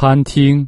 餐厅。